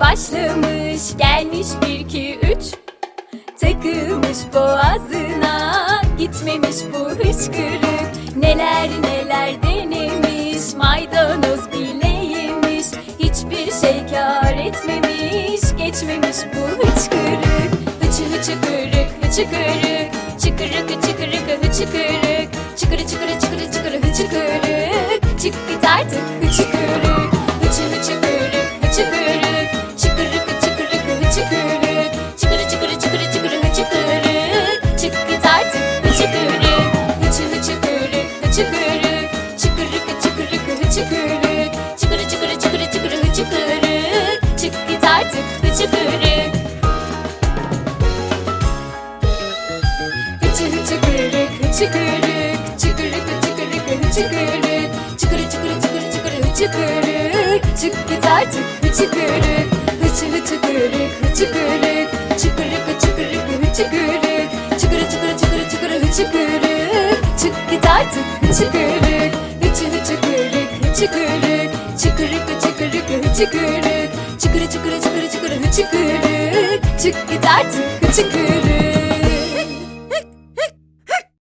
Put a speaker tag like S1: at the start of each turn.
S1: başlamış gelmiş bir iki üç. Takılmış boğazına gitmemiş bu hıçkırık. Neler neler denemiş maydanoz bile yemiş. Hiçbir şey kar etmemiş geçmemiş bu hıçkırık. Hıçı hıçı kırık hıçı kırık. Çıkırık hıçı kırık hıçı kırık. Çıkırı çıkırı çıkırı çıkırı hıçı kırık. Çık git artık Hıçı hıçı kırık hıçı kırık Çıkırık. Hıçı kırık hıçı kırık Çıkırı çıkırı çıkırı çıkırı hıçı kırık Çık git artık hıçı kırık Hıçı hıçı kırık hıçı kırık Çıkırık hıçı kırık hıçı kırık Çıkırı çıkırı çıkırı çıkırı hıçı kırık Çık git artık hıçı kırık Hıçı hıçı kırık hıçı kırık Çıkırık hıçı kırık hıçı kırık Çıkırı çıkırı çıkırı çıkırı hıçı kırık Çık git artık hıçı kırık